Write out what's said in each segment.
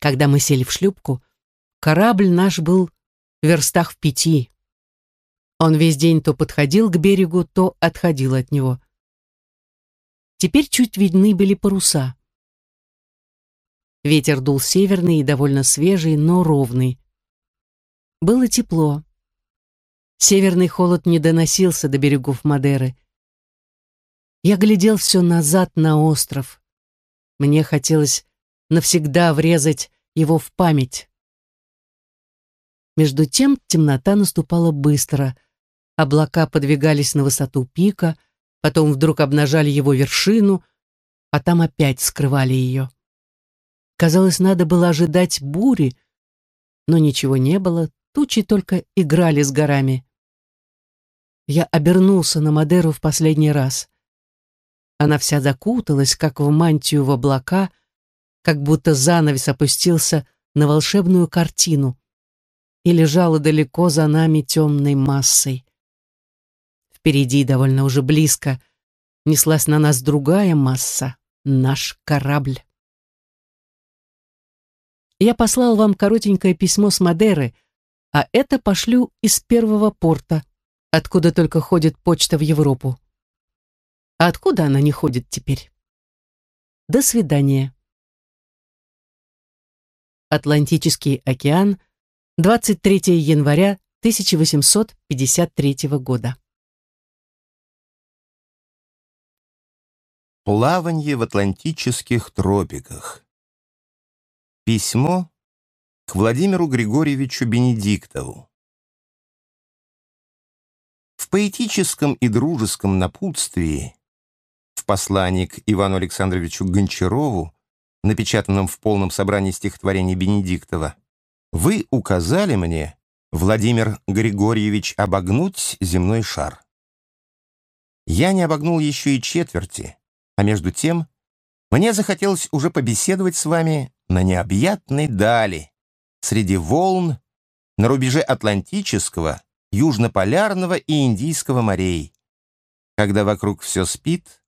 Когда мы сели в шлюпку, корабль наш был в верстах в пяти. Он весь день то подходил к берегу, то отходил от него. Теперь чуть видны были паруса. Ветер дул северный и довольно свежий, но ровный. Было тепло. Северный холод не доносился до берегов Мадеры. Я глядел все назад на остров. Мне хотелось навсегда врезать его в память. Между тем темнота наступала быстро. Облака подвигались на высоту пика, потом вдруг обнажали его вершину, а там опять скрывали ее. Казалось, надо было ожидать бури, но ничего не было, тучи только играли с горами. Я обернулся на Мадеру в последний раз. Она вся закуталась, как в мантию в облака, как будто занавес опустился на волшебную картину и лежала далеко за нами темной массой. Впереди, довольно уже близко, неслась на нас другая масса, наш корабль. Я послал вам коротенькое письмо с Мадеры, а это пошлю из первого порта, откуда только ходит почта в Европу. А откуда она не ходит теперь? До свидания. Атлантический океан, 23 января 1853 года. Плаванье в атлантических тропиках. Письмо к Владимиру Григорьевичу Бенедиктову поэтическом и дружеском напутствии в послании к Ивану Александровичу Гончарову, напечатанном в полном собрании стихотворений Бенедиктова, вы указали мне, Владимир Григорьевич, обогнуть земной шар. Я не обогнул еще и четверти, а между тем мне захотелось уже побеседовать с вами на необъятной дали, среди волн, на рубеже Атлантического Южнополярного и Индийского морей, когда вокруг все спит,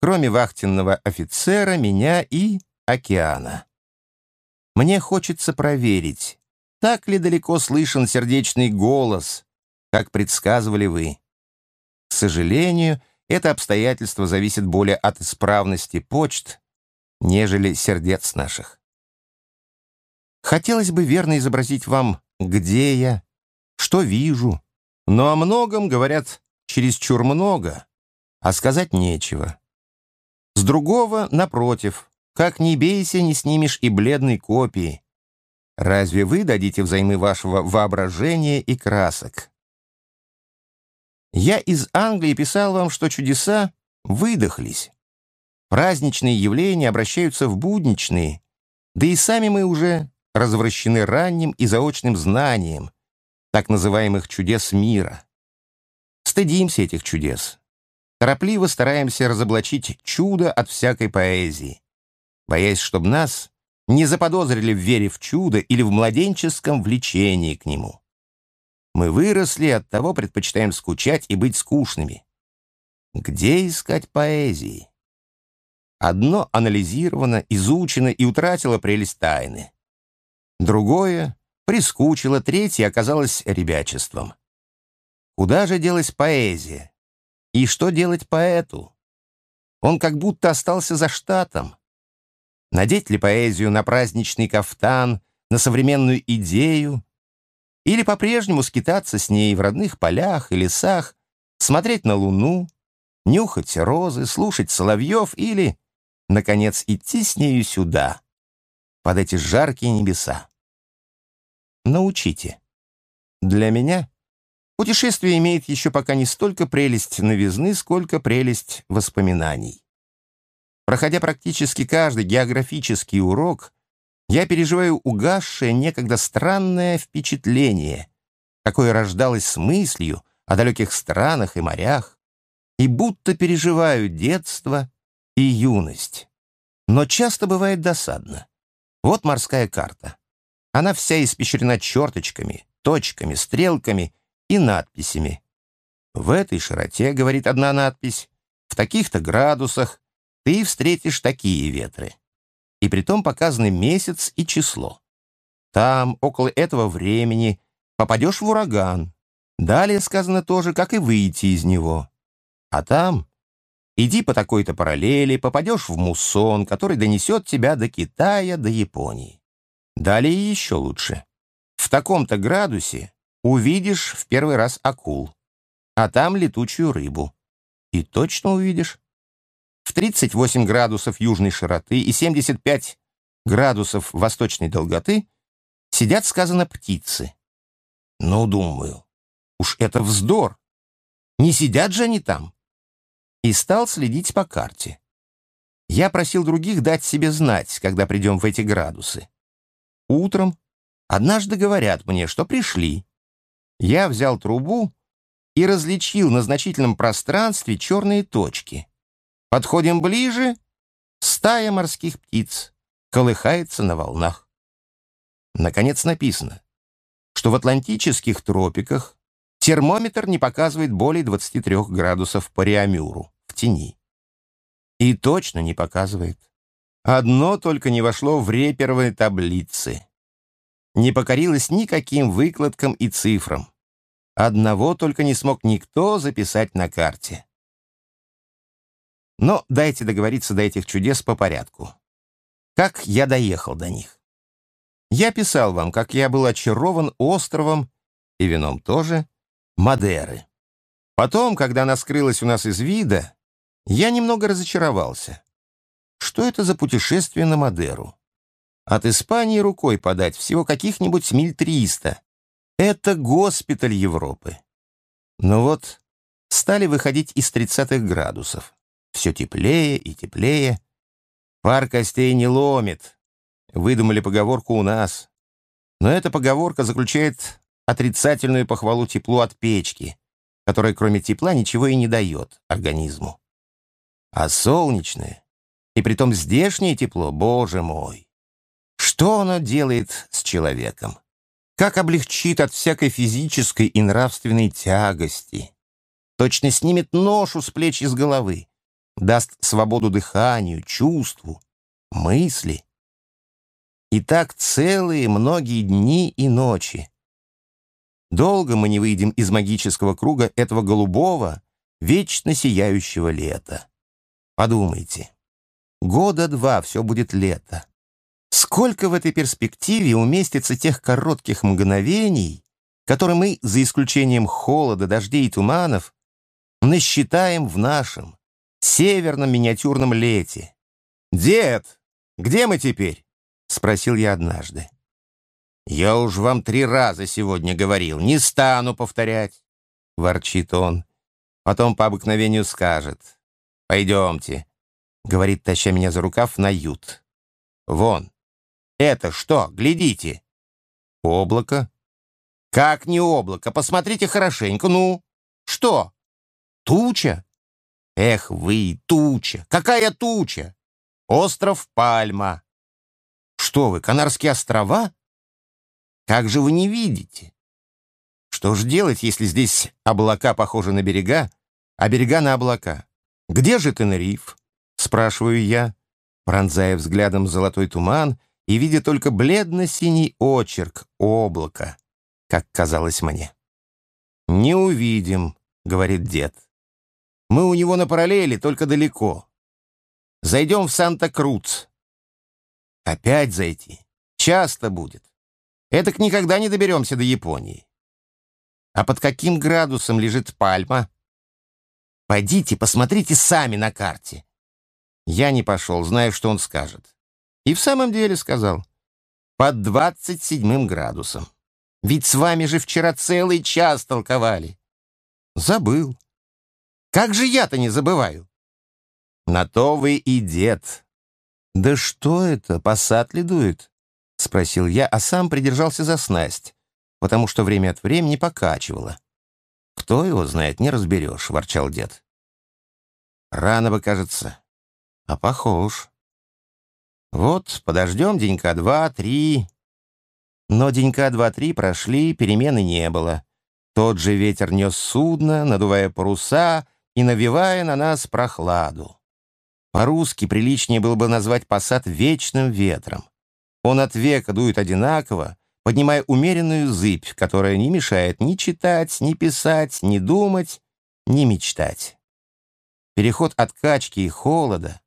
кроме вахтенного офицера, меня и океана. Мне хочется проверить, так ли далеко слышен сердечный голос, как предсказывали вы. К сожалению, это обстоятельство зависит более от исправности почт, нежели сердец наших. Хотелось бы верно изобразить вам, где я, что вижу. Но о многом говорят чересчур много, а сказать нечего. С другого, напротив, как ни бейся, не снимешь и бледной копии. Разве вы дадите взаймы вашего воображения и красок? Я из Англии писал вам, что чудеса выдохлись. Праздничные явления обращаются в будничные, да и сами мы уже развращены ранним и заочным знанием, так называемых чудес мира. Стыдимся этих чудес. Торопливо стараемся разоблачить чудо от всякой поэзии, боясь, чтобы нас не заподозрили в вере в чудо или в младенческом влечении к нему. Мы выросли, от того предпочитаем скучать и быть скучными. Где искать поэзии? Одно анализировано, изучено и утратило прелесть тайны. Другое прискучило, третье оказалось ребячеством. Куда же делась поэзия? И что делать поэту? Он как будто остался за штатом. Надеть ли поэзию на праздничный кафтан, на современную идею? Или по-прежнему скитаться с ней в родных полях и лесах, смотреть на луну, нюхать розы, слушать соловьев или, наконец, идти с нею сюда, под эти жаркие небеса? научите. Для меня путешествие имеет еще пока не столько прелесть новизны, сколько прелесть воспоминаний. Проходя практически каждый географический урок, я переживаю угасшее некогда странное впечатление, какое рождалось с мыслью о далеких странах и морях, и будто переживаю детство и юность. Но часто бывает досадно. Вот морская карта. Она вся испещрена черточками, точками, стрелками и надписями. В этой широте, говорит одна надпись, в таких-то градусах ты встретишь такие ветры. и притом показаны месяц и число. Там, около этого времени, попадешь в ураган. Далее сказано тоже, как и выйти из него. А там иди по такой-то параллели, попадешь в муссон, который донесет тебя до Китая, до Японии. Далее еще лучше. В таком-то градусе увидишь в первый раз акул, а там летучую рыбу. И точно увидишь. В 38 градусов южной широты и 75 градусов восточной долготы сидят, сказано, птицы. Ну, думаю, уж это вздор. Не сидят же они там. И стал следить по карте. Я просил других дать себе знать, когда придем в эти градусы. Утром однажды говорят мне, что пришли. Я взял трубу и различил на значительном пространстве черные точки. Подходим ближе, стая морских птиц колыхается на волнах. Наконец написано, что в атлантических тропиках термометр не показывает более 23 градусов по Реамюру в тени. И точно не показывает. Одно только не вошло в реперовые таблицы. Не покорилось никаким выкладкам и цифрам. Одного только не смог никто записать на карте. Но дайте договориться до этих чудес по порядку. Как я доехал до них? Я писал вам, как я был очарован островом, и вином тоже, Мадеры. Потом, когда она скрылась у нас из вида, я немного разочаровался. Что это за путешествие на Мадеру? От Испании рукой подать всего каких-нибудь миль триста. Это госпиталь Европы. Но вот стали выходить из 30-х градусов. Все теплее и теплее. Пар костей не ломит. Выдумали поговорку у нас. Но эта поговорка заключает отрицательную похвалу теплу от печки, которая кроме тепла ничего и не дает организму. А солнечное, и притом здешнее тепло, боже мой, что оно делает с человеком? Как облегчит от всякой физической и нравственной тягости? Точно снимет ношу с плеч и с головы, даст свободу дыханию, чувству, мысли. И так целые многие дни и ночи. Долго мы не выйдем из магического круга этого голубого, вечно сияющего лета. Подумайте, года два все будет лето. Сколько в этой перспективе уместится тех коротких мгновений, которые мы, за исключением холода, дождей и туманов, насчитаем в нашем, северном миниатюрном лете. «Дед, где мы теперь?» — спросил я однажды. «Я уж вам три раза сегодня говорил, не стану повторять», — ворчит он. Потом по обыкновению скажет. «Пойдемте», — говорит, таща меня за рукав на ют. «Вон, это что, глядите?» «Облако?» «Как не облако? Посмотрите хорошенько, ну!» «Что? Туча?» Эх вы, туча! Какая туча? Остров Пальма. Что вы, Канарские острова? Как же вы не видите? Что ж делать, если здесь облака похожи на берега, а берега на облака? Где же Тенериф? Спрашиваю я, пронзая взглядом золотой туман и видя только бледно-синий очерк облака, как казалось мне. «Не увидим», — говорит дед. Мы у него на параллели, только далеко. Зайдем в Санта-Круц. Опять зайти. Часто будет. Этак никогда не доберемся до Японии. А под каким градусом лежит пальма? Пойдите, посмотрите сами на карте. Я не пошел, знаю, что он скажет. И в самом деле сказал. Под двадцать седьмым градусом. Ведь с вами же вчера целый час толковали. Забыл. Как же я-то не забываю? На то вы и дед. Да что это, посад ли дует? Спросил я, а сам придержался за снасть, потому что время от времени покачивало. Кто его знает, не разберешь, ворчал дед. Рано бы, кажется, а похож. Вот, подождем денька два-три. Но денька два-три прошли, перемены не было. Тот же ветер нес судно, надувая паруса, и навевая на нас прохладу. По-русски приличнее было бы назвать посад вечным ветром. Он от века дует одинаково, поднимая умеренную зыбь, которая не мешает ни читать, ни писать, ни думать, ни мечтать. Переход от качки и холода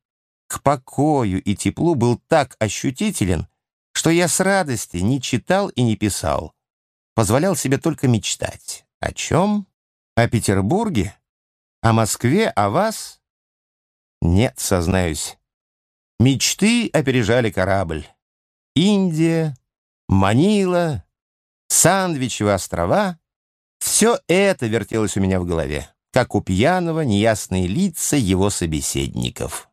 к покою и теплу был так ощутителен, что я с радости не читал и не писал, позволял себе только мечтать. О чем? О Петербурге? О Москве? О вас? Нет, сознаюсь. Мечты опережали корабль. Индия, Манила, Сандвичевы острова — все это вертелось у меня в голове, как у пьяного неясные лица его собеседников.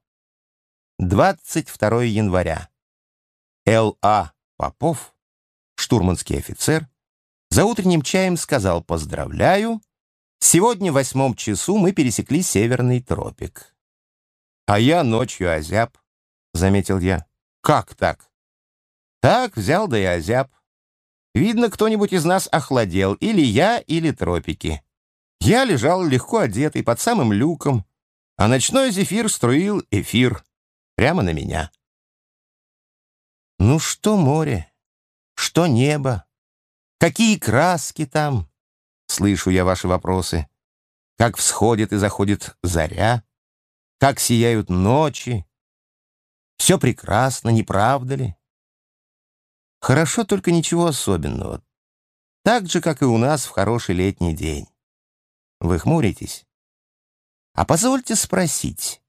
22 января. Л.А. Попов, штурманский офицер, за утренним чаем сказал «Поздравляю, сегодня в восьмом часу мы пересекли Северный тропик». «А я ночью озяб», — заметил я. «Как так?» «Так взял да и озяб. Видно, кто-нибудь из нас охладел, или я, или тропики. Я лежал легко одетый под самым люком, а ночной зефир струил эфир прямо на меня». «Ну что море, что небо, Какие краски там? Слышу я ваши вопросы. Как всходит и заходит заря? Как сияют ночи? Все прекрасно, не правда ли? Хорошо, только ничего особенного. Так же, как и у нас в хороший летний день. Вы хмуритесь? А позвольте спросить,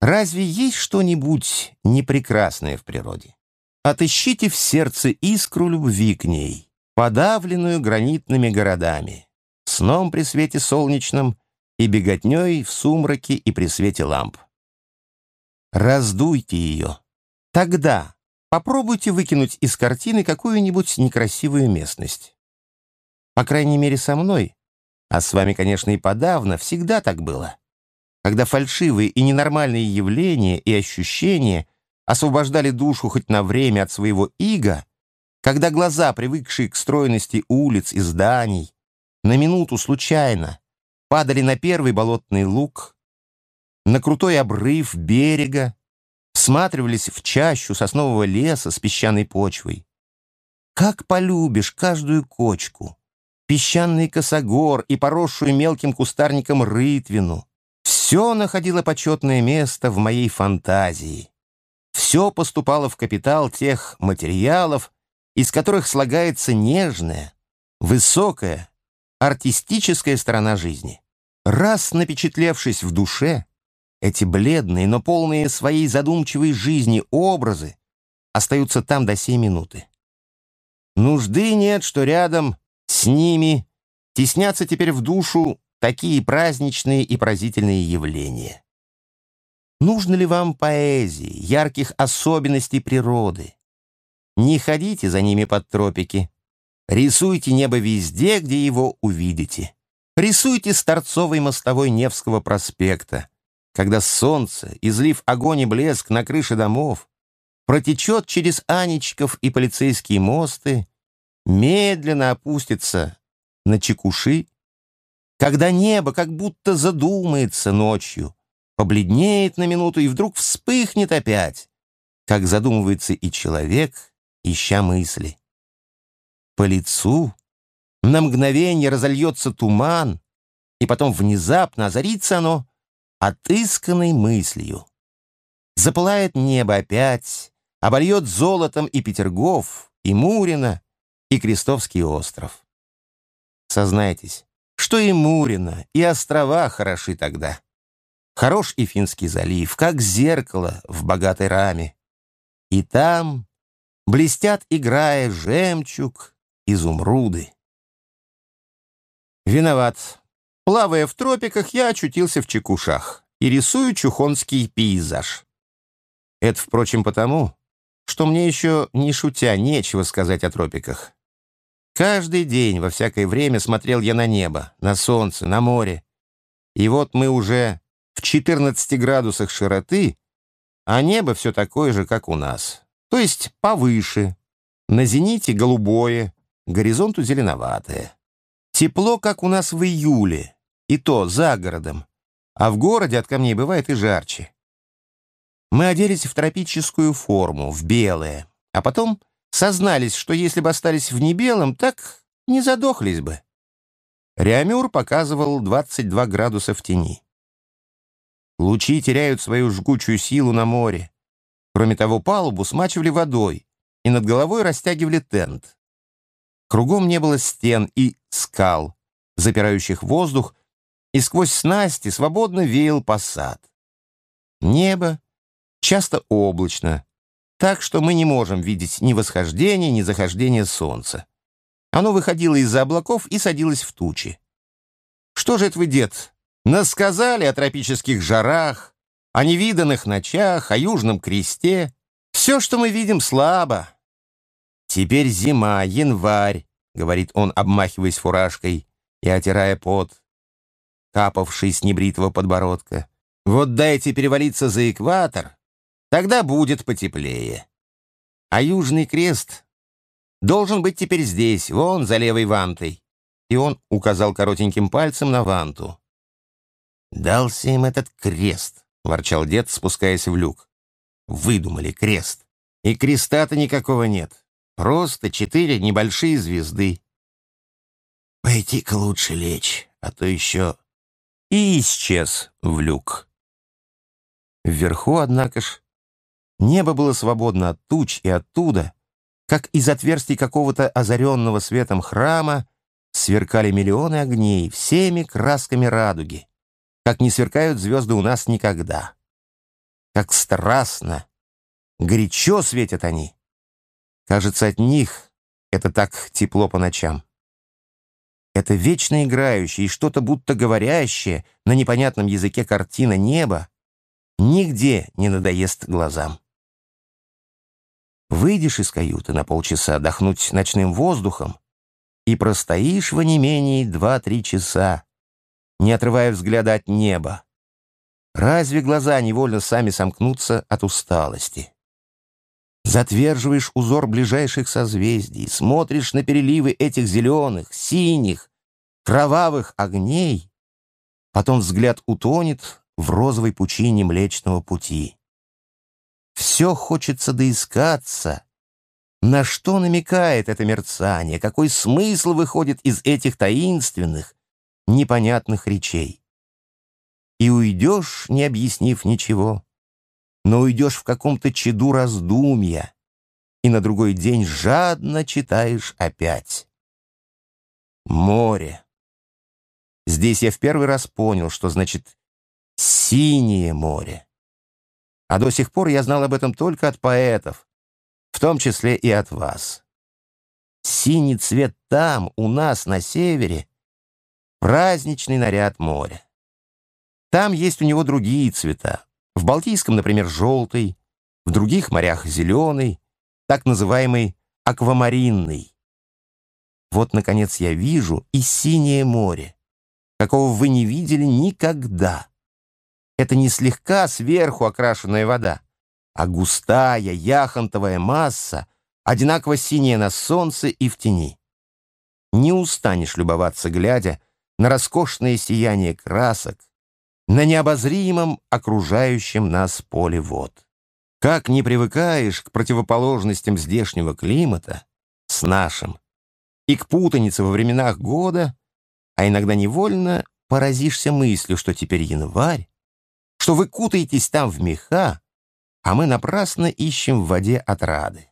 разве есть что-нибудь непрекрасное в природе? Отыщите в сердце искру любви к ней подавленную гранитными городами, сном при свете солнечном и беготней в сумраке и при свете ламп. Раздуйте ее. Тогда попробуйте выкинуть из картины какую-нибудь некрасивую местность. По крайней мере, со мной, а с вами, конечно, и подавно, всегда так было. Когда фальшивые и ненормальные явления и ощущения освобождали душу хоть на время от своего ига, когда глаза, привыкшие к стройности улиц и зданий, на минуту случайно падали на первый болотный луг, на крутой обрыв берега, всматривались в чащу соснового леса с песчаной почвой. Как полюбишь каждую кочку, песчаный косогор и поросшую мелким кустарником рытвину. Все находило почетное место в моей фантазии. Все поступало в капитал тех материалов, из которых слагается нежная, высокая, артистическая сторона жизни. Раз напечатлевшись в душе, эти бледные, но полные своей задумчивой жизни образы остаются там до сей минуты. Нужды нет, что рядом с ними теснятся теперь в душу такие праздничные и поразительные явления. Нужно ли вам поэзии, ярких особенностей природы, не ходите за ними под тропики. Рисуйте небо везде, где его увидите. Рисуйте с торцовой мостовой Невского проспекта, когда солнце, излив огонь и блеск на крыше домов, протечет через Анечков и полицейские мосты, медленно опустится на чекуши, когда небо как будто задумается ночью, побледнеет на минуту и вдруг вспыхнет опять, как задумывается и человек, ища мысли. По лицу на мгновение разольется туман, и потом внезапно озарится оно отысканной мыслью. Запылает небо опять, обольет золотом и Петергоф, и Мурина, и Крестовский остров. Сознайтесь, что и Мурина, и острова хороши тогда. Хорош и Финский залив, как зеркало в богатой раме. И там Блестят, играя, жемчуг, изумруды. Виноват. Плавая в тропиках, я очутился в Чекушах и рисую чухонский пейзаж. Это, впрочем, потому, что мне еще, не шутя, нечего сказать о тропиках. Каждый день, во всякое время, смотрел я на небо, на солнце, на море. И вот мы уже в 14 градусах широты, а небо все такое же, как у нас то есть повыше. На зените голубое, горизонту зеленоватое. Тепло, как у нас в июле, и то за городом, а в городе от камней бывает и жарче. Мы оделись в тропическую форму, в белое, а потом сознались, что если бы остались в небелом, так не задохлись бы. Реамюр показывал 22 градуса в тени. Лучи теряют свою жгучую силу на море. Кроме того, палубу смачивали водой, и над головой растягивали тент. Кругом не было стен и скал, запирающих воздух, и сквозь снасти свободно веял посад. Небо часто облачно, так что мы не можем видеть ни восхождения, ни захождения солнца. Оно выходило из-за облаков и садилось в тучи. Что же это вы, дед, насказали о тропических жарах, о невиданных ночах, о южном кресте? Все, что мы видим, слабо. Теперь зима, январь, — говорит он, обмахиваясь фуражкой и отирая пот, капавший с небритого подбородка. Вот дайте перевалиться за экватор, тогда будет потеплее. А Южный Крест должен быть теперь здесь, вон за левой вантой. И он указал коротеньким пальцем на ванту. «Дался им этот крест», — ворчал дед, спускаясь в люк. «Выдумали крест. И креста-то никакого нет. Просто четыре небольшие звезды. Пойти-ка лучше лечь, а то еще и исчез в люк. Вверху, однако ж, небо было свободно от туч, и оттуда, как из отверстий какого-то озаренного светом храма, сверкали миллионы огней всеми красками радуги, как не сверкают звезды у нас никогда. Как страстно, горячо светят они. Кажется, от них это так тепло по ночам. Это вечно играющее и что-то будто говорящее на непонятном языке картина неба нигде не надоест глазам. Выйдешь из каюты на полчаса отдохнуть ночным воздухом и простоишь в онемении два-три часа, не отрывая взгляда от неба. Разве глаза невольно сами сомкнутся от усталости? Затверживаешь узор ближайших созвездий, смотришь на переливы этих зеленых, синих, кровавых огней, потом взгляд утонет в розовой пучине Млечного Пути. Все хочется доискаться. На что намекает это мерцание? Какой смысл выходит из этих таинственных, непонятных речей? И уйдешь, не объяснив ничего но уйдешь в каком-то чаду раздумья, и на другой день жадно читаешь опять. Море. Здесь я в первый раз понял, что значит «синее море». А до сих пор я знал об этом только от поэтов, в том числе и от вас. Синий цвет там, у нас, на севере, праздничный наряд моря. Там есть у него другие цвета, в Балтийском, например, желтый, в других морях зеленый, так называемый аквамаринный. Вот, наконец, я вижу и синее море, какого вы не видели никогда. Это не слегка сверху окрашенная вода, а густая яхонтовая масса, одинаково синяя на солнце и в тени. Не устанешь любоваться, глядя на роскошное сияние красок, на необозримом окружающем нас поле вод. Как не привыкаешь к противоположностям здешнего климата с нашим и к путанице во временах года, а иногда невольно поразишься мыслью, что теперь январь, что вы кутаетесь там в меха, а мы напрасно ищем в воде отрады.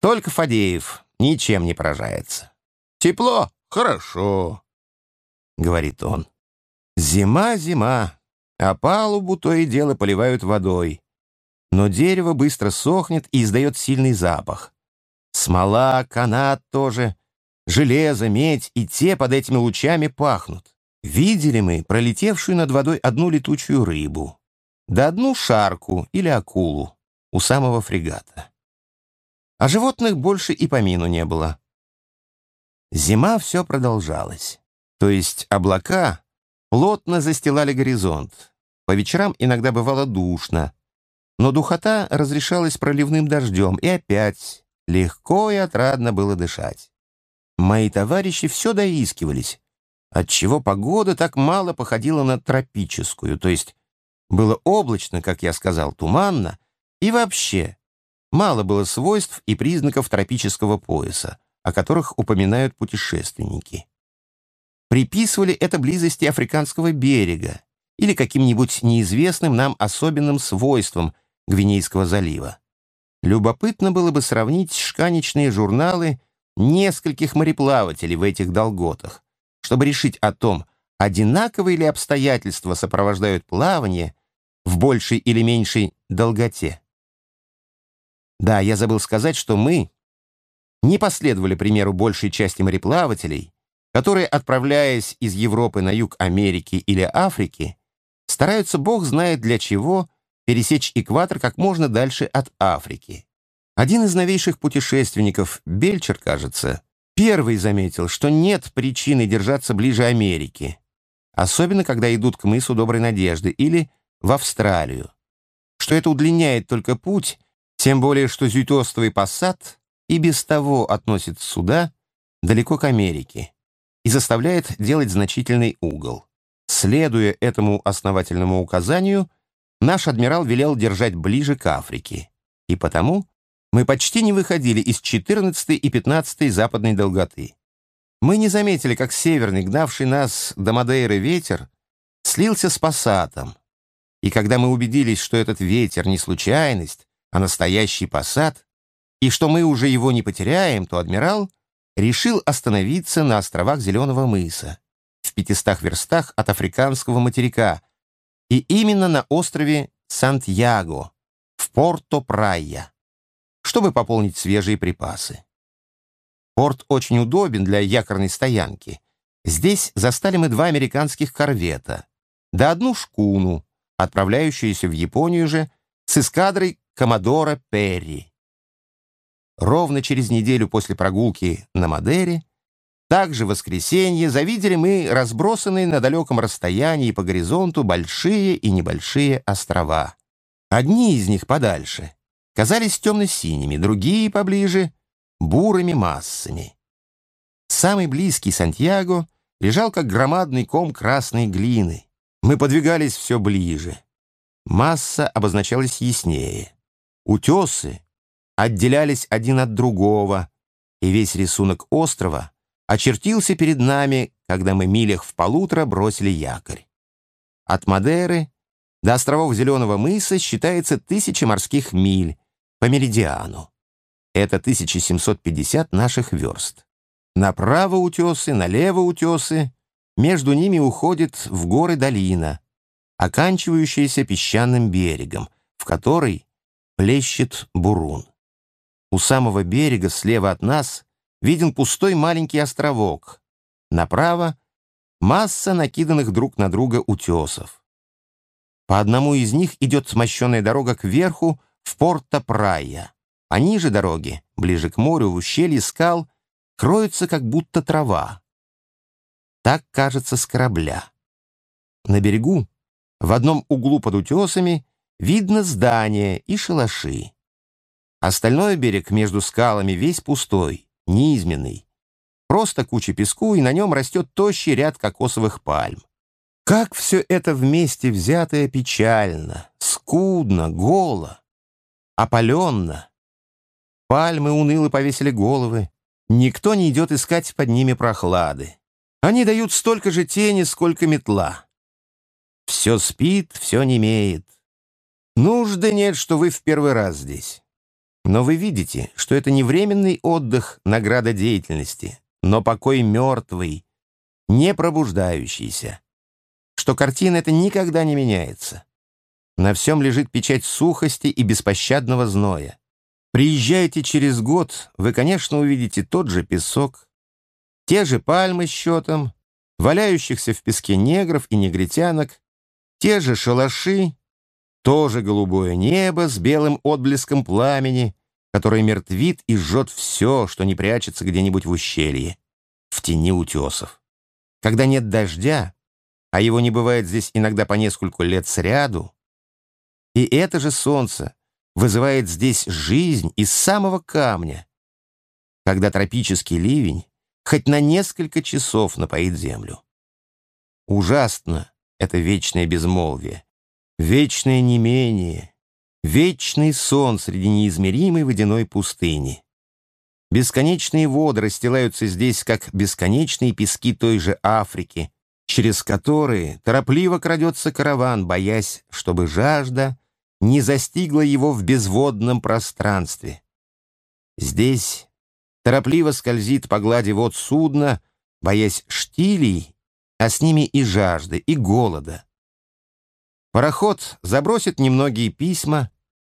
Только Фадеев ничем не поражается. «Тепло? Хорошо», — говорит он. Зима, зима, а палубу то и дело поливают водой. Но дерево быстро сохнет и издает сильный запах. Смола, канат тоже, железо, медь и те под этими лучами пахнут. Видели мы пролетевшую над водой одну летучую рыбу, да одну шарку или акулу у самого фрегата. А животных больше и помину не было. Зима все продолжалась. То есть облака плотно застилали горизонт. По вечерам иногда бывало душно, но духота разрешалась проливным дождем, и опять легко и отрадно было дышать. Мои товарищи все доискивались, отчего погода так мало походила на тропическую, то есть Было облачно, как я сказал, туманно, и вообще мало было свойств и признаков тропического пояса, о которых упоминают путешественники. Приписывали это близости африканского берега или каким-нибудь неизвестным нам особенным свойствам Гвинейского залива. Любопытно было бы сравнить шканечные журналы нескольких мореплавателей в этих долготах, чтобы решить о том, одинаковые ли обстоятельства сопровождают плавание в большей или меньшей долготе. Да, я забыл сказать, что мы не последовали примеру большей части мореплавателей, которые, отправляясь из Европы на юг Америки или Африки, стараются, бог знает для чего, пересечь экватор как можно дальше от Африки. Один из новейших путешественников, Бельчер, кажется, первый заметил, что нет причины держаться ближе Америки, особенно когда идут к мысу Доброй Надежды или в Австралию, что это удлиняет только путь, тем более что Зюйтостовый посад и без того относит суда далеко к Америке и заставляет делать значительный угол. Следуя этому основательному указанию, наш адмирал велел держать ближе к Африке, и потому мы почти не выходили из 14 и 15 западной долготы. Мы не заметили, как северный, гнавший нас до Мадейры ветер, слился с пассатом. И когда мы убедились, что этот ветер не случайность, а настоящий пассат, и что мы уже его не потеряем, то адмирал решил остановиться на островах Зеленого мыса, в 500 верстах от африканского материка, и именно на острове Сантьяго, в Порто-Прайя чтобы пополнить свежие припасы. Порт очень удобен для якорной стоянки. Здесь застали мы два американских корвета, да одну шкуну, отправляющуюся в Японию же с эскадрой Коммодора Перри. Ровно через неделю после прогулки на Мадере, также в воскресенье, завидели мы разбросанные на далеком расстоянии по горизонту большие и небольшие острова. Одни из них подальше, казались темно-синими, другие поближе — бурыми массами. Самый близкий Сантьяго лежал как громадный ком красной глины. Мы подвигались все ближе. Масса обозначалась яснее. Утесы отделялись один от другого, и весь рисунок острова очертился перед нами, когда мы милях в полутора бросили якорь. От Мадеры до островов Зеленого мыса считается тысяча морских миль, по меридиану. Это 1750 наших верст. Направо утесы, налево утесы, между ними уходит в горы долина, оканчивающаяся песчаным берегом, в которой плещет бурун. У самого берега слева от нас виден пустой маленький островок. Направо — масса накиданных друг на друга утесов. По одному из них идет смощенная дорога кверху в Порто-Прайя, а ниже дороги, ближе к морю, в ущелье скал, кроется как будто трава. Так кажется с корабля. На берегу, в одном углу под утесами, видно здания и шалаши. Остальной берег между скалами весь пустой, низменный. Просто куча песку, и на нем растет тощий ряд кокосовых пальм. Как все это вместе взятое печально, скудно, голо опаленно. Пальмы уныло повесили головы. Никто не идет искать под ними прохлады. Они дают столько же тени, сколько метла. Все спит, все немеет. Нужды нет, что вы в первый раз здесь. Но вы видите, что это не временный отдых, награда деятельности, но покой мертвый, не пробуждающийся. Что картина эта никогда не меняется. На всем лежит печать сухости и беспощадного зноя. Приезжайте через год, вы, конечно, увидите тот же песок, те же пальмы с счетом, валяющихся в песке негров и негритянок, те же шалаши, тоже голубое небо с белым отблеском пламени, которое мертвит и жжет все, что не прячется где-нибудь в ущелье, в тени утесов. Когда нет дождя, а его не бывает здесь иногда по нескольку лет сряду, и это же солнце вызывает здесь жизнь из самого камня, когда тропический ливень хоть на несколько часов напоит землю. Ужасно это вечное безмолвие, Вечное немение, вечный сон среди неизмеримой водяной пустыни. Бесконечные воды расстилаются здесь, как бесконечные пески той же Африки, через которые торопливо крадется караван, боясь, чтобы жажда не застигла его в безводном пространстве. Здесь торопливо скользит по глади вод судно, боясь штилей, а с ними и жажды, и голода. Пароход забросит немногие письма,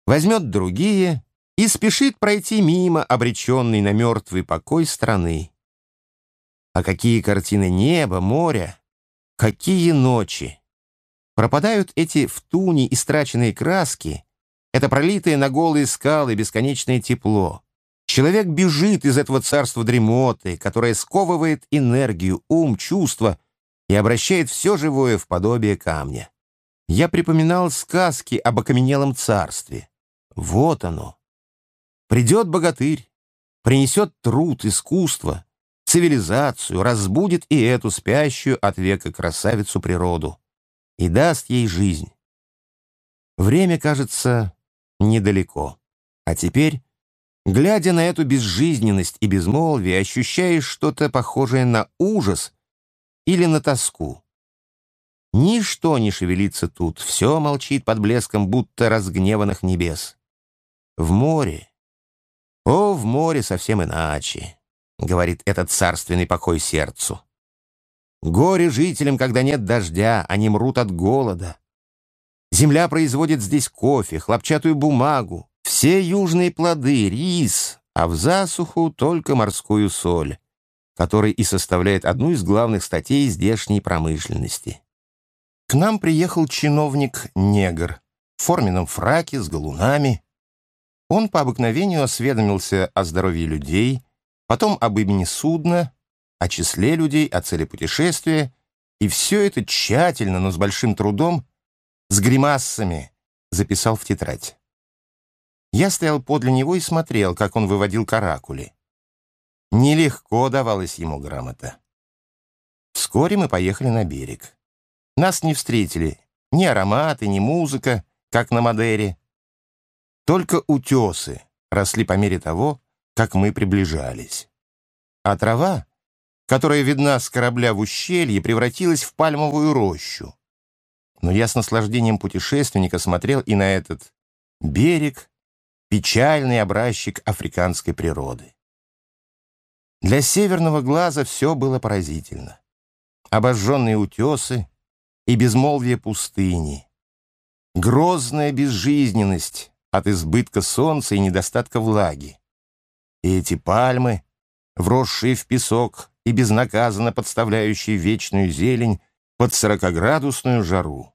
возьмет другие и спешит пройти мимо обреченной на мертвый покой страны. А какие картины неба, моря, какие ночи! Пропадают эти в туне истраченные краски, это пролитое на голые скалы бесконечное тепло. Человек бежит из этого царства дремоты, которое сковывает энергию, ум, чувства и обращает все живое в подобие камня. Я припоминал сказки об окаменелом царстве. Вот оно. Придет богатырь, принесет труд, искусство, цивилизацию, разбудит и эту спящую от века красавицу природу и даст ей жизнь. Время, кажется, недалеко. А теперь, глядя на эту безжизненность и безмолвие, ощущаешь что-то похожее на ужас или на тоску. Ничто не шевелится тут, все молчит под блеском будто разгневанных небес. В море, о, в море совсем иначе, говорит этот царственный покой сердцу. Горе жителям, когда нет дождя, они мрут от голода. Земля производит здесь кофе, хлопчатую бумагу, все южные плоды, рис, а в засуху только морскую соль, которая и составляет одну из главных статей здешней промышленности. К нам приехал чиновник-негр в форменном фраке с галунами. Он по обыкновению осведомился о здоровье людей, потом об имени судна, о числе людей, о цели путешествия, и все это тщательно, но с большим трудом, с гримасами, записал в тетрадь. Я стоял подле него и смотрел, как он выводил каракули. Нелегко давалась ему грамота. Вскоре мы поехали на берег. Нас не встретили ни ароматы, ни музыка, как на Мадере. Только утесы росли по мере того, как мы приближались. А трава, которая видна с корабля в ущелье, превратилась в пальмовую рощу. Но я с наслаждением путешественника смотрел и на этот берег, печальный образчик африканской природы. Для северного глаза все было поразительно. Обожженные утесы, и безмолвие пустыни. Грозная безжизненность от избытка солнца и недостатка влаги. И эти пальмы, вросшие в песок и безнаказанно подставляющие вечную зелень под сорокоградусную жару.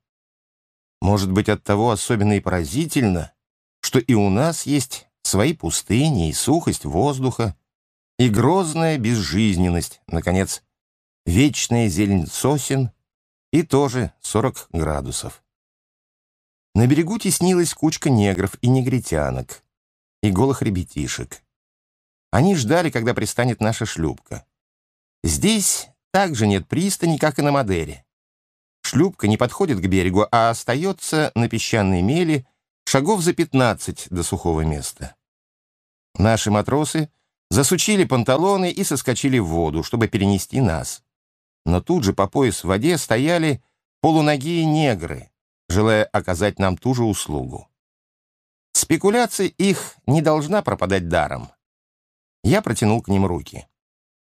Может быть, от того особенно и поразительно, что и у нас есть свои пустыни и сухость воздуха, и грозная безжизненность, наконец, вечная зелень сосен и тоже 40 градусов. На берегу теснилась кучка негров и негритянок, и голых ребятишек. Они ждали, когда пристанет наша шлюпка. Здесь также нет пристани, как и на Мадере. Шлюпка не подходит к берегу, а остается на песчаной мели шагов за 15 до сухого места. Наши матросы засучили панталоны и соскочили в воду, чтобы перенести нас но тут же по пояс в воде стояли полуногие негры, желая оказать нам ту же услугу. Спекуляция их не должна пропадать даром. Я протянул к ним руки.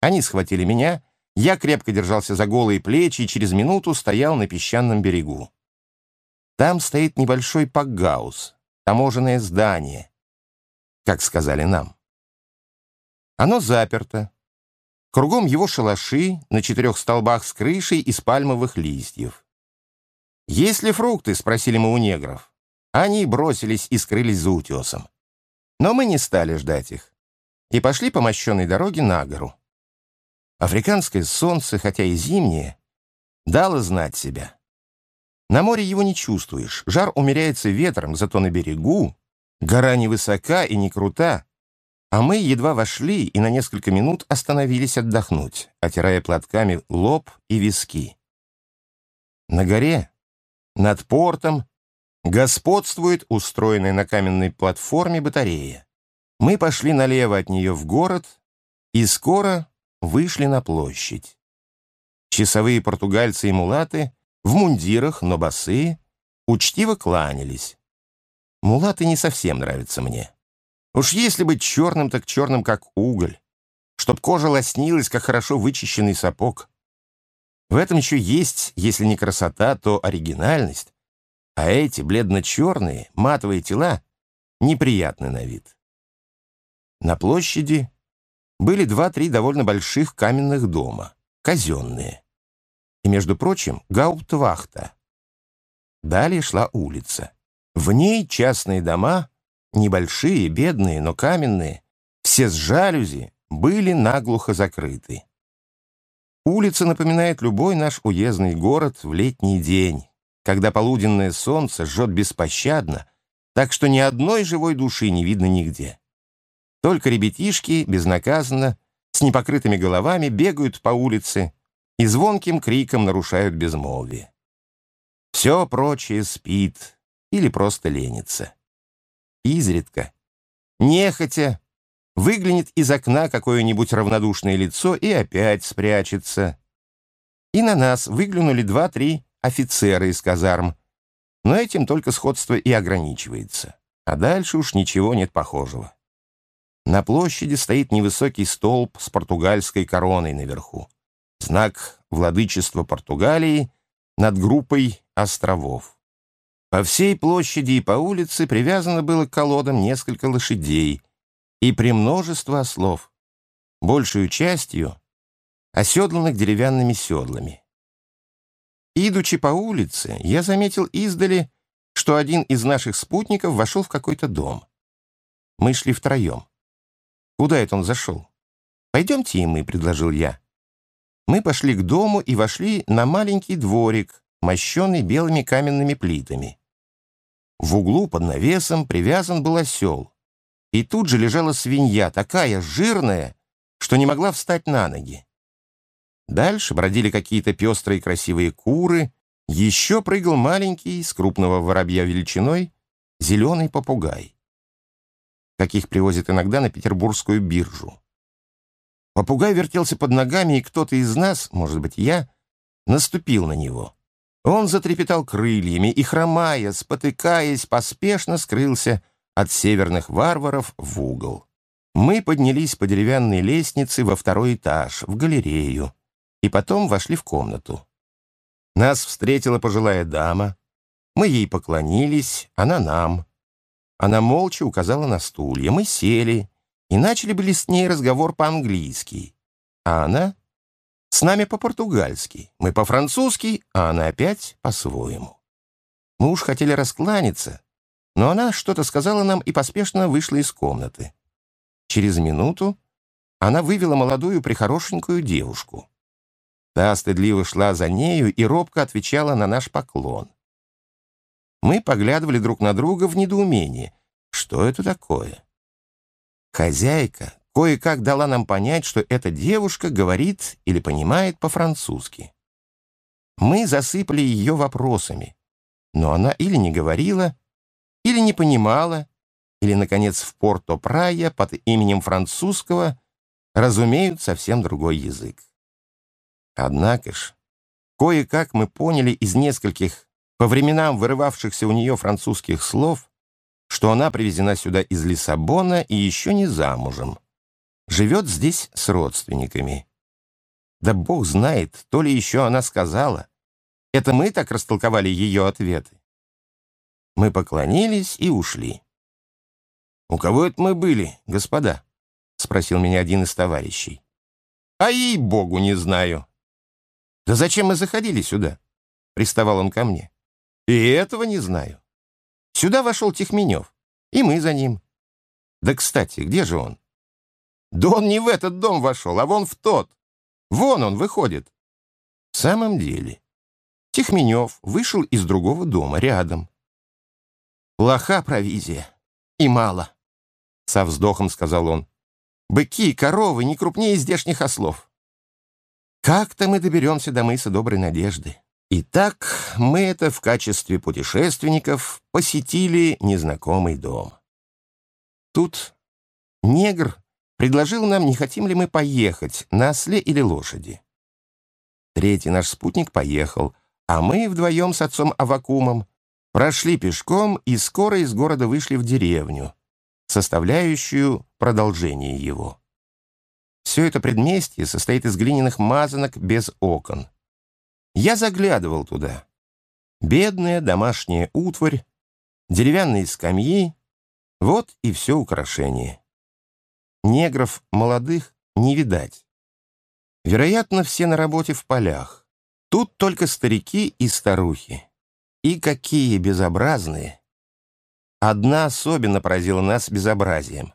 Они схватили меня, я крепко держался за голые плечи и через минуту стоял на песчаном берегу. Там стоит небольшой пакгаус, таможенное здание, как сказали нам. Оно заперто, Кругом его шалаши на четырех столбах с крышей из пальмовых листьев. «Есть ли фрукты?» — спросили мы у негров. Они бросились и скрылись за утесом. Но мы не стали ждать их и пошли по мощенной дороге на гору. Африканское солнце, хотя и зимнее, дало знать себя. На море его не чувствуешь, жар умеряется ветром, зато на берегу гора невысока и не крута, а мы едва вошли и на несколько минут остановились отдохнуть, отирая платками лоб и виски. На горе, над портом, Господствует устроенная на каменной платформе батарея. Мы пошли налево от нее в город и скоро вышли на площадь. Часовые португальцы и мулаты в мундирах, но босые, учтиво кланялись. Мулаты не совсем нравятся мне. Уж если быть черным, так черным, как уголь. Чтоб кожа лоснилась, как хорошо вычищенный сапог. В этом еще есть, если не красота, то оригинальность. А эти бледно-черные, матовые тела неприятны на вид. На площади были два-три довольно больших каменных дома, казенные и, между прочим, гауптвахта. Далее шла улица. В ней частные дома, небольшие, бедные, но каменные, все с жалюзи, были наглухо закрыты. Улица напоминает любой наш уездный город в летний день, когда полуденное солнце жжет беспощадно, так что ни одной живой души не видно нигде. Только ребятишки безнаказанно, с непокрытыми головами бегают по улице, и звонким криком нарушают безмолвие. Все прочее спит или просто ленится. Изредка, нехотя, выглянет из окна какое-нибудь равнодушное лицо и опять спрячется. И на нас выглянули два-три офицера из казарм, но этим только сходство и ограничивается, а дальше уж ничего нет похожего. На площади стоит невысокий столб с португальской короной наверху знак владычества Португалии над группой островов. По всей площади и по улице привязано было к колодам несколько лошадей и премножество ослов, большую частью оседланных деревянными седлами. Идучи по улице, я заметил издали, что один из наших спутников вошел в какой-то дом. Мы шли втроем. Куда это он зашел? «Пойдемте и мы», — предложил я. Мы пошли к дому и вошли на маленький дворик, мощенный белыми каменными плитами. В углу под навесом привязан был осел. И тут же лежала свинья, такая жирная, что не могла встать на ноги. Дальше бродили какие-то пестрые красивые куры, еще прыгал маленький, с крупного воробья величиной, зеленый попугай, каких привозят иногда на петербургскую биржу. Попугай вертелся под ногами, и кто-то из нас, может быть, я, наступил на него. Он затрепетал крыльями и, хромая, спотыкаясь, поспешно скрылся от северных варваров в угол. Мы поднялись по деревянной лестнице во второй этаж, в галерею, и потом вошли в комнату. Нас встретила пожилая дама. Мы ей поклонились, она нам. Она молча указала на стулья. Мы сели, и начали были с ней разговор по-английски, а она с нами по-португальски, мы по-французски, а она опять по-своему. Мы уж хотели раскланяться, но она что-то сказала нам и поспешно вышла из комнаты. Через минуту она вывела молодую прихорошенькую девушку. Та стыдливо шла за нею и робко отвечала на наш поклон. Мы поглядывали друг на друга в недоумении. Что это такое? Хозяйка кое-как дала нам понять, что эта девушка говорит или понимает по-французски. Мы засыпали ее вопросами, но она или не говорила, или не понимала, или, наконец, в Порто-Прая под именем французского разумеют совсем другой язык. Однако ж, кое-как мы поняли из нескольких по временам вырывавшихся у нее французских слов, что она привезена сюда из Лиссабона и еще не замужем. Живет здесь с родственниками. Да бог знает, то ли еще она сказала. Это мы так растолковали ее ответы. Мы поклонились и ушли. «У кого это мы были, господа?» — спросил меня один из товарищей. «А ей-богу, не знаю». «Да зачем мы заходили сюда?» — приставал он ко мне. «И этого не знаю». Сюда вошел Тихменев, и мы за ним. Да, кстати, где же он? Да он не в этот дом вошел, а вон в тот. Вон он выходит. В самом деле, Тихменев вышел из другого дома, рядом. Плоха провизия. И мало. Со вздохом сказал он. Быки и коровы не крупнее здешних ослов. Как-то мы доберемся до мыса Доброй Надежды. Итак, мы это в качестве путешественников посетили незнакомый дом. Тут негр предложил нам, не хотим ли мы поехать, на осле или лошади. Третий наш спутник поехал, а мы вдвоем с отцом Авакумом прошли пешком и скоро из города вышли в деревню, составляющую продолжение его. Все это предместье состоит из глиняных мазанок без окон. Я заглядывал туда. Бедная домашняя утварь, деревянные скамьи — вот и все украшение. Негров молодых не видать. Вероятно, все на работе в полях. Тут только старики и старухи. И какие безобразные! Одна особенно поразила нас безобразием.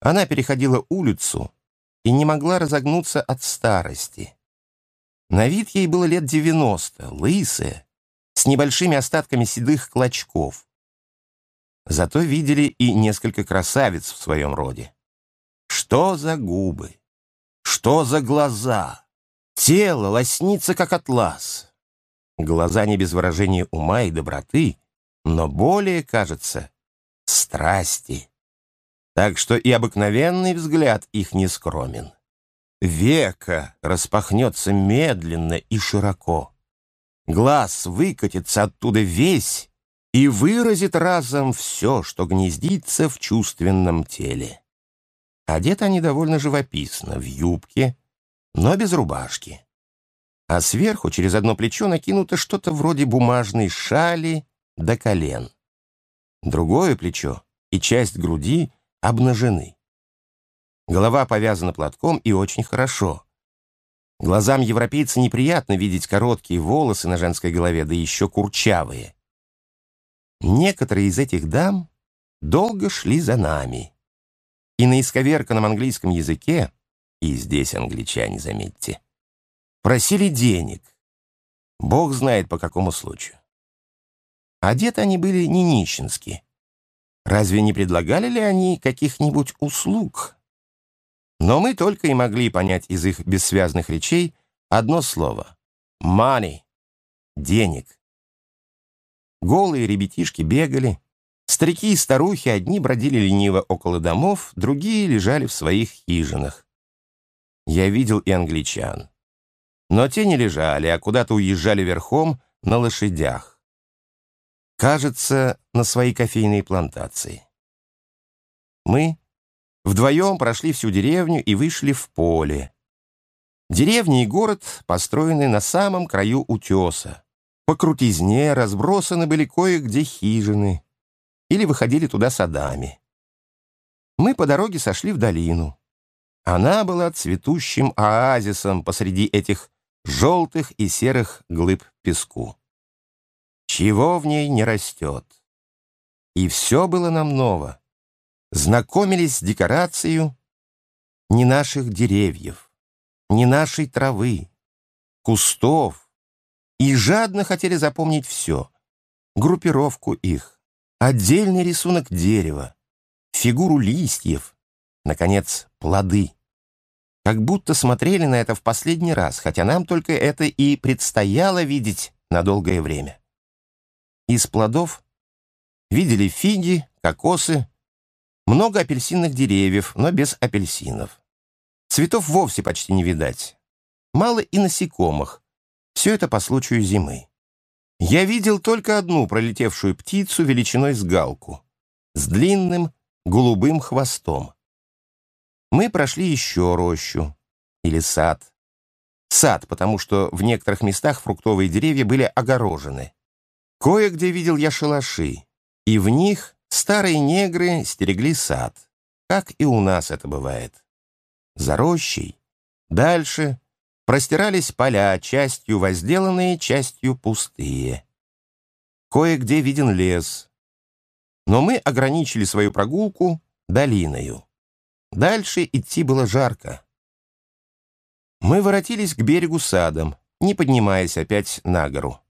Она переходила улицу и не могла разогнуться от старости. На вид ей было лет девяносто, лысая, с небольшими остатками седых клочков. Зато видели и несколько красавиц в своем роде. Что за губы? Что за глаза? Тело лоснится, как атлас. Глаза не без выражения ума и доброты, но более, кажется, страсти. Так что и обыкновенный взгляд их не скромен. Века распахнется медленно и широко. Глаз выкатится оттуда весь и выразит разом все, что гнездится в чувственном теле. Одеты они довольно живописно, в юбке, но без рубашки. А сверху через одно плечо накинуто что-то вроде бумажной шали до колен. Другое плечо и часть груди обнажены. Голова повязана платком и очень хорошо. Глазам европейца неприятно видеть короткие волосы на женской голове, да еще курчавые. Некоторые из этих дам долго шли за нами. И на исковерканном английском языке, и здесь англичане, заметьте, просили денег. Бог знает по какому случаю. Одеты они были не нищенски. Разве не предлагали ли они каких-нибудь услуг? Но мы только и могли понять из их бессвязных речей одно слово — money — денег. Голые ребятишки бегали, старики и старухи одни бродили лениво около домов, другие лежали в своих хижинах. Я видел и англичан. Но те не лежали, а куда-то уезжали верхом на лошадях. Кажется, на свои кофейные плантации. Мы Вдвоем прошли всю деревню и вышли в поле. Деревня и город построены на самом краю утеса. По крутизне разбросаны были кое-где хижины или выходили туда садами. Мы по дороге сошли в долину. Она была цветущим оазисом посреди этих желтых и серых глыб песку. Чего в ней не растет. И все было нам ново знакомились с декорацией не наших деревьев, не нашей травы, кустов, и жадно хотели запомнить все, группировку их, отдельный рисунок дерева, фигуру листьев, наконец, плоды. Как будто смотрели на это в последний раз, хотя нам только это и предстояло видеть на долгое время. Из плодов видели фиги, кокосы, много апельсинных деревьев, но без апельсинов. Цветов вовсе почти не видать. Мало и насекомых. Все это по случаю зимы. Я видел только одну пролетевшую птицу величиной с галку, с длинным голубым хвостом. Мы прошли еще рощу, или сад. Сад, потому что в некоторых местах фруктовые деревья были огорожены. Кое-где видел я шалаши, и в них Старые негры стерегли сад, как и у нас это бывает. За рощей, дальше, простирались поля, частью возделанные, частью пустые. Кое-где виден лес. Но мы ограничили свою прогулку долиною. Дальше идти было жарко. Мы воротились к берегу садом, не поднимаясь опять на гору.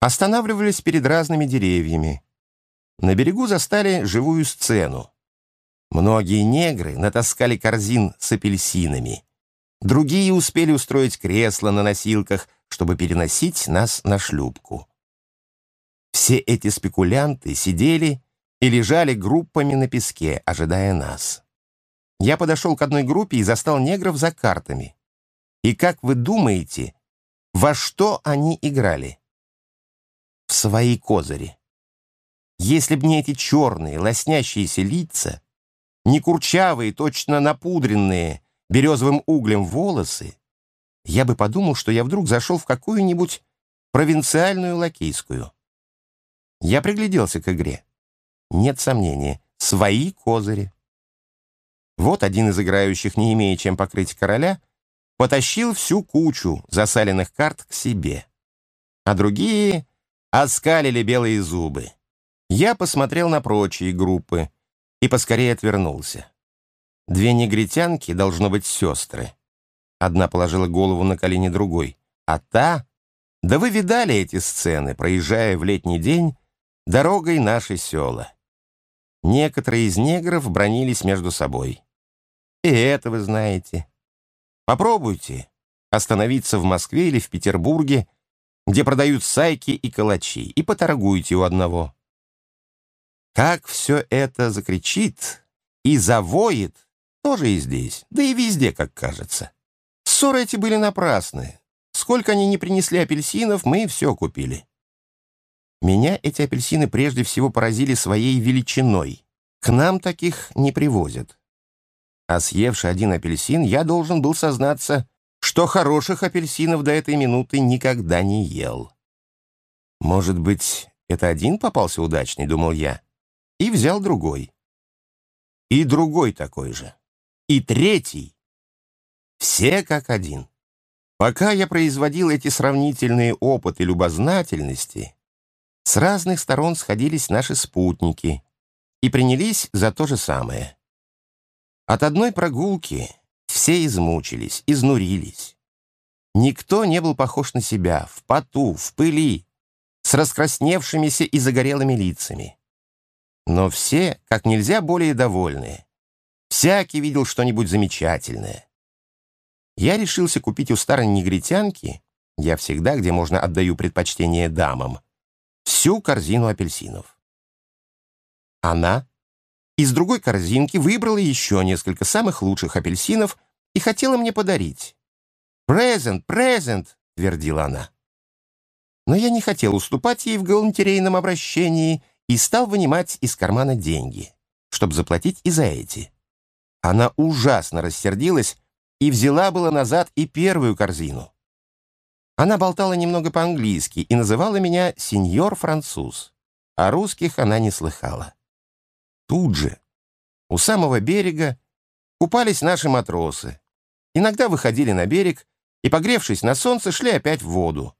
Останавливались перед разными деревьями. На берегу застали живую сцену. Многие негры натаскали корзин с апельсинами. Другие успели устроить кресла на носилках, чтобы переносить нас на шлюпку. Все эти спекулянты сидели и лежали группами на песке, ожидая нас. Я подошел к одной группе и застал негров за картами. И как вы думаете, во что они играли? В свои козыри. Если б не эти черные, лоснящиеся лица, не курчавые, точно напудренные березовым углем волосы, я бы подумал, что я вдруг зашел в какую-нибудь провинциальную лакейскую. Я пригляделся к игре. Нет сомнения, свои козыри. Вот один из играющих, не имея чем покрыть короля, потащил всю кучу засаленных карт к себе. А другие оскалили белые зубы. Я посмотрел на прочие группы и поскорее отвернулся. Две негритянки, должно быть, сестры. Одна положила голову на колени другой, а та... Да вы видали эти сцены, проезжая в летний день дорогой нашей села. Некоторые из негров бронились между собой. И это вы знаете. Попробуйте остановиться в Москве или в Петербурге, где продают сайки и калачи, и поторгуйте у одного. Как все это закричит и завоет, тоже и здесь, да и везде, как кажется. Ссоры эти были напрасны. Сколько они не принесли апельсинов, мы все купили. Меня эти апельсины прежде всего поразили своей величиной. К нам таких не привозят. А съевший один апельсин, я должен был сознаться, что хороших апельсинов до этой минуты никогда не ел. Может быть, это один попался удачный, думал я, и взял другой. И другой такой же. И третий. Все как один. Пока я производил эти сравнительные опыты любознательности, с разных сторон сходились наши спутники и принялись за то же самое. От одной прогулки все измучились, изнурились. Никто не был похож на себя, в поту, в пыли, с раскрасневшимися и загорелыми лицами. Но все как нельзя более довольные. Всякий видел что-нибудь замечательное. Я решился купить у старой негритянки, я всегда, где можно, отдаю предпочтение дамам, всю корзину апельсинов. Она из другой корзинки выбрала еще несколько самых лучших апельсинов и хотела мне подарить. «Презент, презент!» — твердила она. Но я не хотел уступать ей в галантерейном обращении и стал вынимать из кармана деньги, чтобы заплатить и за эти. Она ужасно рассердилась и взяла было назад и первую корзину. Она болтала немного по-английски и называла меня «сеньор-француз», а русских она не слыхала. Тут же, у самого берега, купались наши матросы. Иногда выходили на берег и, погревшись на солнце, шли опять в воду.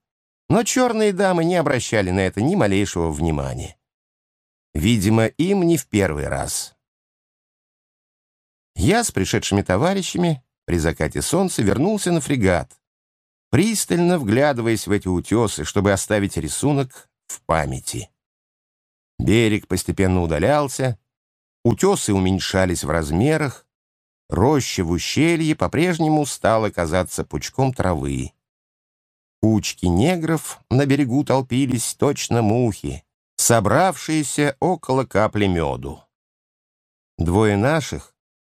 Но черные дамы не обращали на это ни малейшего внимания. Видимо, им не в первый раз. Я с пришедшими товарищами при закате солнца вернулся на фрегат, пристально вглядываясь в эти утесы, чтобы оставить рисунок в памяти. Берег постепенно удалялся, Утесы уменьшались в размерах, роща в ущелье по-прежнему стала казаться пучком травы. Кучки негров на берегу толпились точно мухи, собравшиеся около капли меду. Двое наших,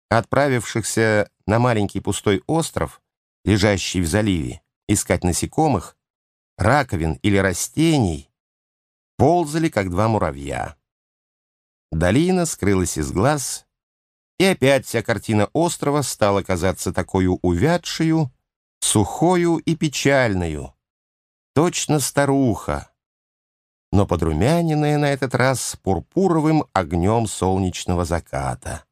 отправившихся на маленький пустой остров, лежащий в заливе, искать насекомых, раковин или растений, ползали, как два муравья. Долина скрылась из глаз, и опять вся картина острова стала казаться такую увядшую, сухою и печальную. Точно старуха, но подрумяненная на этот раз пурпуровым огнем солнечного заката.